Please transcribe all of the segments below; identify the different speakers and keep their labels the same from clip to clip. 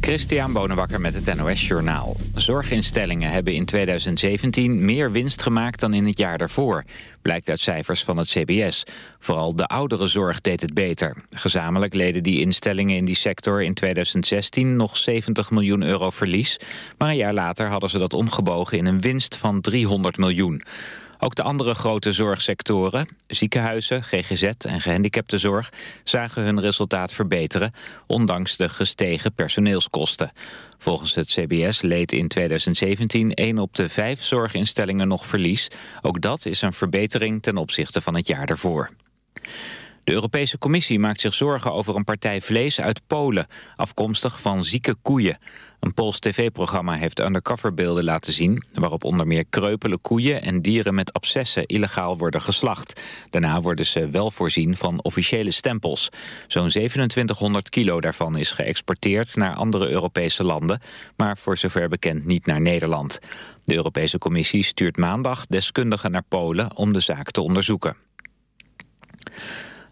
Speaker 1: Christian Bonenbakker met het NOS Journaal. Zorginstellingen hebben in 2017 meer winst gemaakt dan in het jaar daarvoor. Blijkt uit cijfers van het CBS. Vooral de ouderenzorg deed het beter. Gezamenlijk leden die instellingen in die sector in 2016 nog 70 miljoen euro verlies. Maar een jaar later hadden ze dat omgebogen in een winst van 300 miljoen. Ook de andere grote zorgsectoren, ziekenhuizen, GGZ en gehandicaptenzorg... zagen hun resultaat verbeteren, ondanks de gestegen personeelskosten. Volgens het CBS leed in 2017 één op de vijf zorginstellingen nog verlies. Ook dat is een verbetering ten opzichte van het jaar daarvoor. De Europese Commissie maakt zich zorgen over een partij vlees uit Polen, afkomstig van zieke koeien. Een Pools tv-programma heeft undercoverbeelden laten zien... waarop onder meer kreupele koeien en dieren met abscessen illegaal worden geslacht. Daarna worden ze wel voorzien van officiële stempels. Zo'n 2700 kilo daarvan is geëxporteerd naar andere Europese landen... maar voor zover bekend niet naar Nederland. De Europese Commissie stuurt maandag deskundigen naar Polen om de zaak te onderzoeken.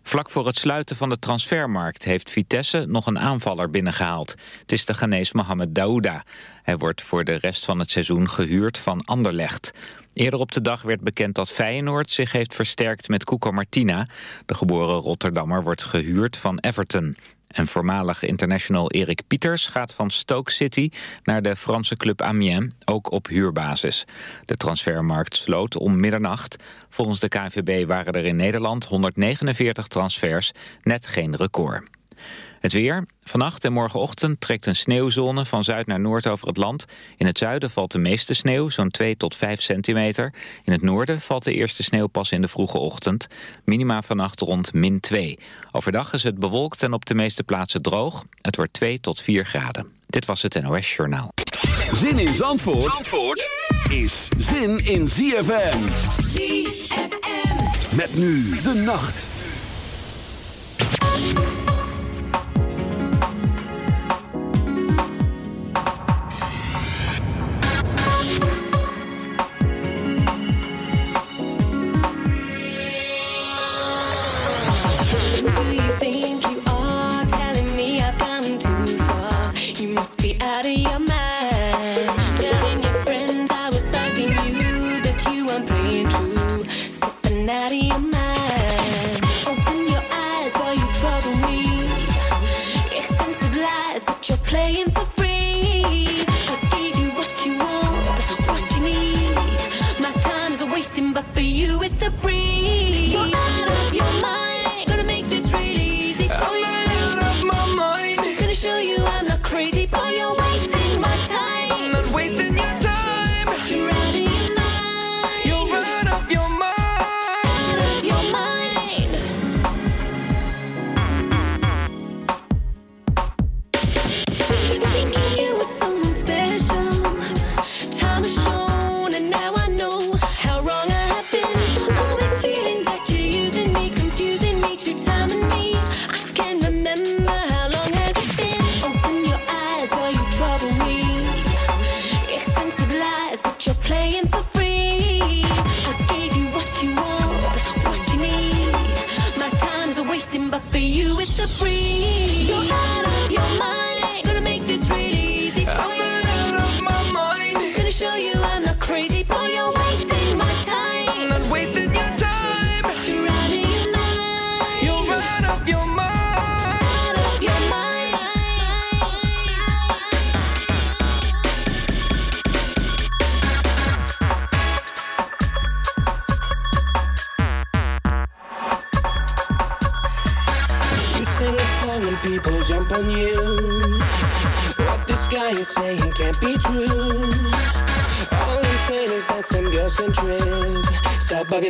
Speaker 1: Vlak voor het sluiten van de transfermarkt heeft Vitesse nog een aanvaller binnengehaald. Het is de Ghanese Mohamed Daouda. Hij wordt voor de rest van het seizoen gehuurd van Anderlecht. Eerder op de dag werd bekend dat Feyenoord zich heeft versterkt met Cuco Martina. De geboren Rotterdammer wordt gehuurd van Everton. En voormalig international Erik Pieters gaat van Stoke City naar de Franse club Amiens, ook op huurbasis. De transfermarkt sloot om middernacht. Volgens de KNVB waren er in Nederland 149 transfers, net geen record. Het weer. Vannacht en morgenochtend trekt een sneeuwzone van zuid naar noord over het land. In het zuiden valt de meeste sneeuw, zo'n 2 tot 5 centimeter. In het noorden valt de eerste sneeuw pas in de vroege ochtend. Minima vannacht rond min 2. Overdag is het bewolkt en op de meeste plaatsen droog. Het wordt 2 tot 4 graden. Dit was het NOS Journaal.
Speaker 2: Zin in Zandvoort, Zandvoort is zin in ZFM. ZFM. Met nu de nacht. free.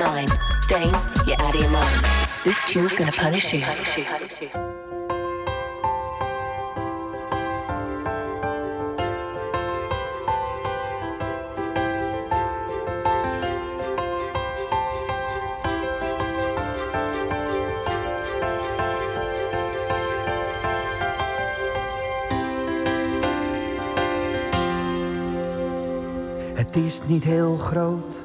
Speaker 3: Mind. Dane, you're out of your mind. This tune's gonna punish you.
Speaker 4: Het is niet heel groot,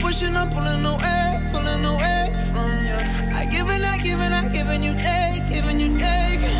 Speaker 5: Pushing, I'm pulling away, pulling away from you. I give and I give and I give and you take, giving you take.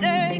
Speaker 6: day.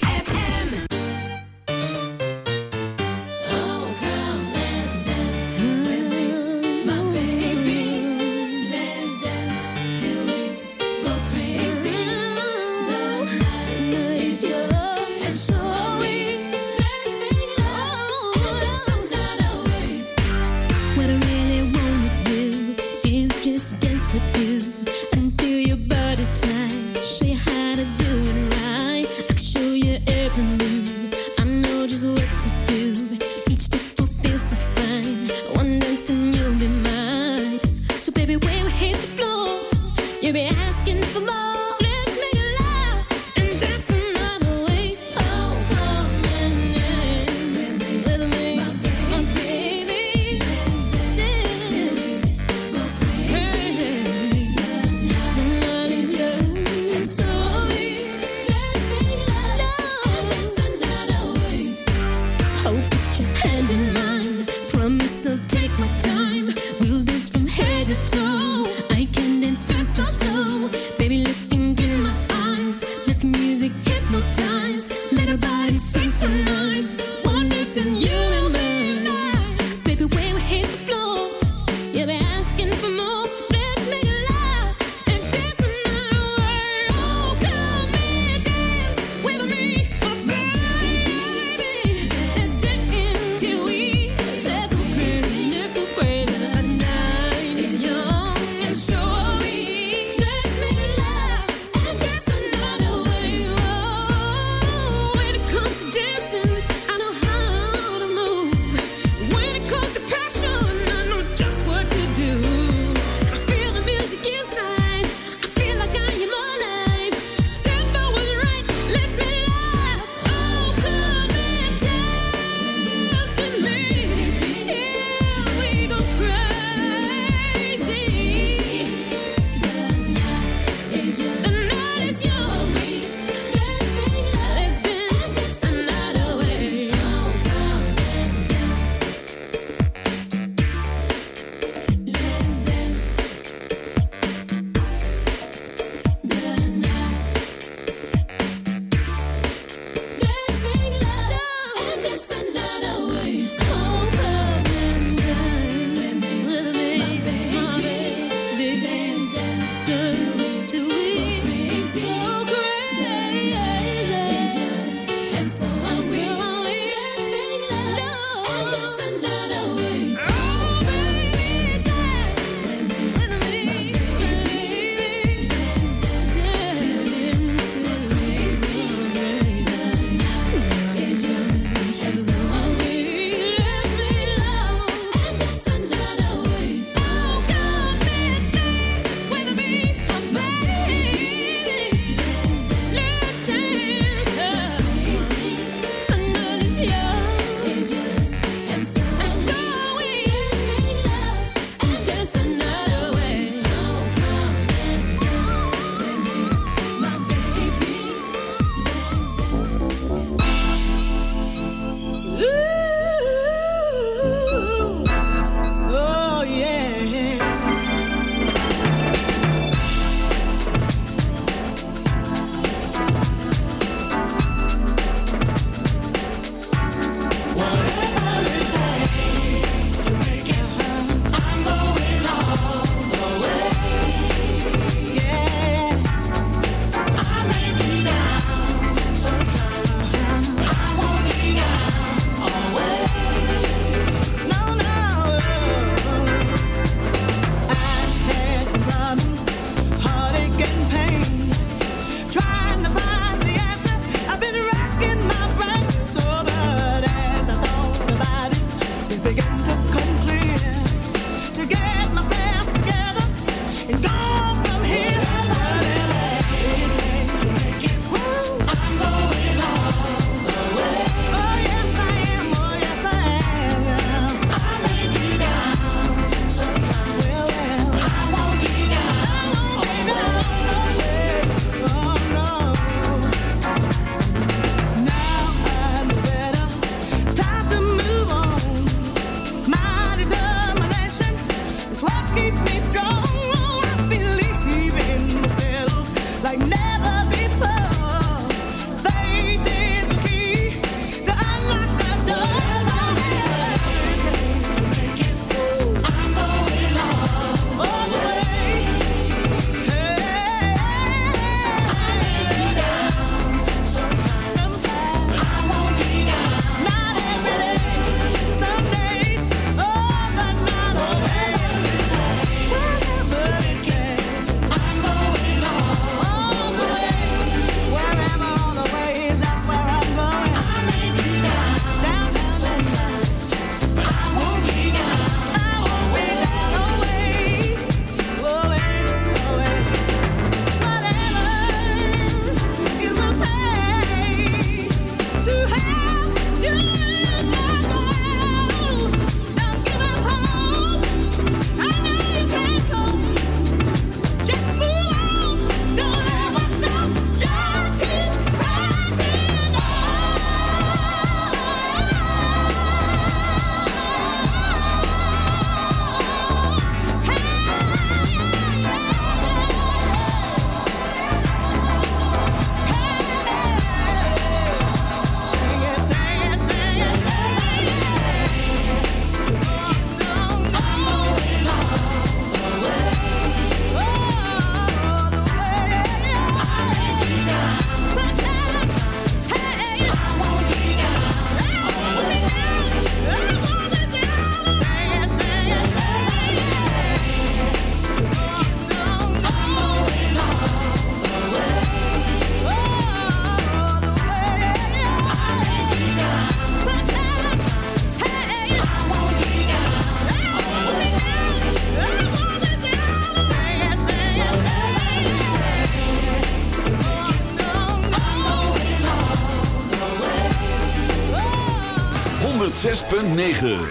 Speaker 7: 9.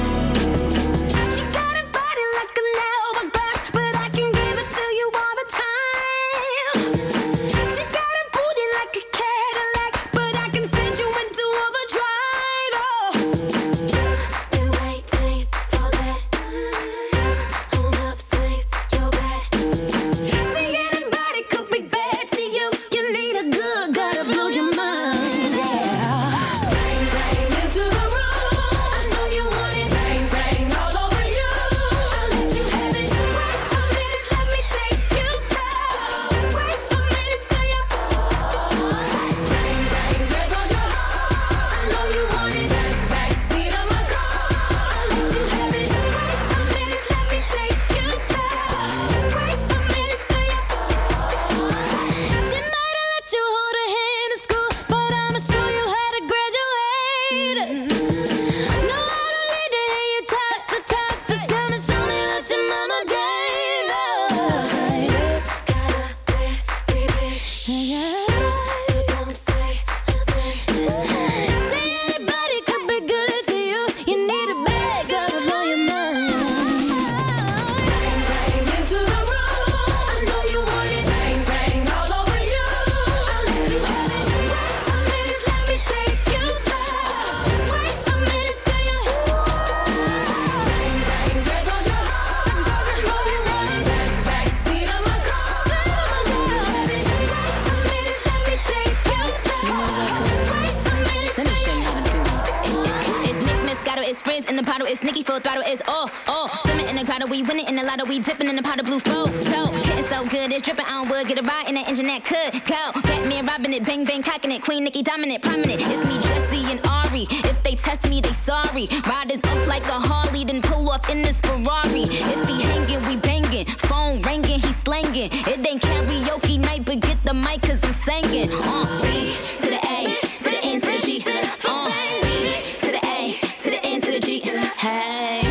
Speaker 8: we dipping in a pot of blue flow. So, getting so good, it's dripping on wood. Get a ride in the engine that could go. Batman robbing it, bang bang cocking it. Queen Nicki dominant, prominent. It's me, Jesse, and Ari. If they test me, they sorry. Riders up like a Harley, then pull off in this Ferrari. If he hanging, we banging. Phone ringing, he slanging. It ain't karaoke night, but get the mic, cause I'm singing. Uh, G to the A, to the N, to the G, to the, uh, B to the A, to the N, to the G. Hey.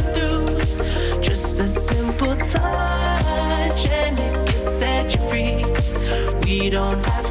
Speaker 9: We don't have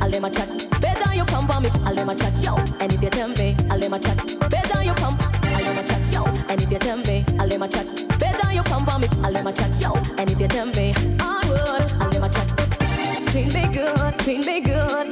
Speaker 2: I'll let my chat. Better you come for me, I'll let my chat, yo. And if you tell me, I'll let my chat. Better you come, I'll let my chat, yo. And if you tell me, I'll let my chat. Better you come for me, I'll let my chat, yo. And if you tell me, I would, I'll let my chat. Treat me good, treat me good.